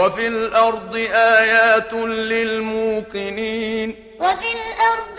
وفي الأرض آيات للموقنين. وفي الأرض